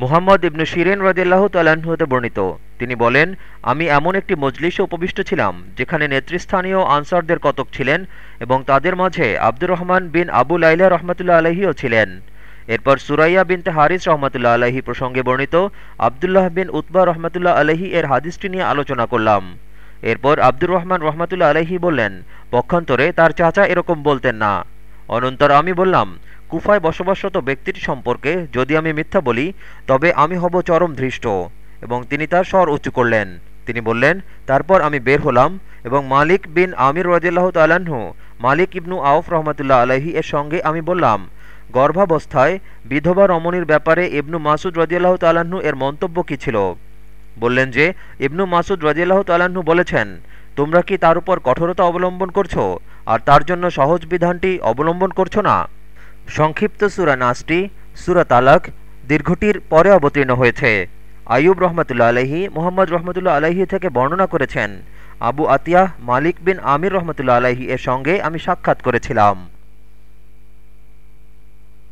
মুহাম্মদ ইবনু শিরেন তাল্লাহ্ন হতে বর্ণিত। তিনি বলেন, আমি এমন একটি মজলিসে উপবিষ্ট ছিলাম, যেখানে নেতৃস্থানীয় আনসারদের কতক ছিলেন এবং তাদের মাঝে আব্দুর রহমান বিন আবু লাইলা রহমতুল্লা আলহিও ছিলেন। এরপর সুরাইয়া বিনতে হারিস রহমতুল্লা আলহি প্রসঙ্গে বর্ণিত, আবদুল্লাহ বিন উতবা রহমতুল্লাহ আলহি এর হাদিসটি নিয়ে আলোচনা করলাম। এরপর আব্দুর রহমান রহমতুল্লা আলহি বললেন, পক্ষান্তরে তার চাচা এরকম বলতেন না। অনন্তর আমি বললাম কুফায় বসবাসরত ব্যক্তিটি সম্পর্কে যদি আমি মিথ্যা বলি, তবে আমি হব চরম ধৃষ্ট। এবং তিনি তার স্বর উঁচু করলেন। তিনি বললেন, তারপর আমি বের হলাম এবং মালিক বিন আমির রদিল্লাহ তালাহু মালিক ইবনু আউফ রহমতুল্লাহ আলহি এর সঙ্গে আমি বললাম, গর্ভাবস্থায় বিধবা রমণীর ব্যাপারে ইবনু মাসুদ রদিয়াল্লাহ তালাহু এর মন্তব্য কী ছিল? বললেন যে, ইবনু মাসুদ রদিয়াল্লাহ তালাহু বলেছেন, তোমরা কি তার উপর কঠোরতা অবলম্বন করছ? আর তার জন্য সহজ বিধানটি অবলম্বন করছ না? সংক্ষিপ্ত সুরা নাসটি, সুরা তালাক, দীর্ঘটির পরে অবতীর্ণ হয়েছে। আয়ুব রহমতুল্লা আলহি মোহাম্মদ রহমতুল্লা আলহি থেকে বর্ণনা করেছেন, আবু আতিয়াহ মালিক বিন আমির রহমতুল্লা আলহি এর সঙ্গে আমি সাক্ষাৎ করেছিলাম।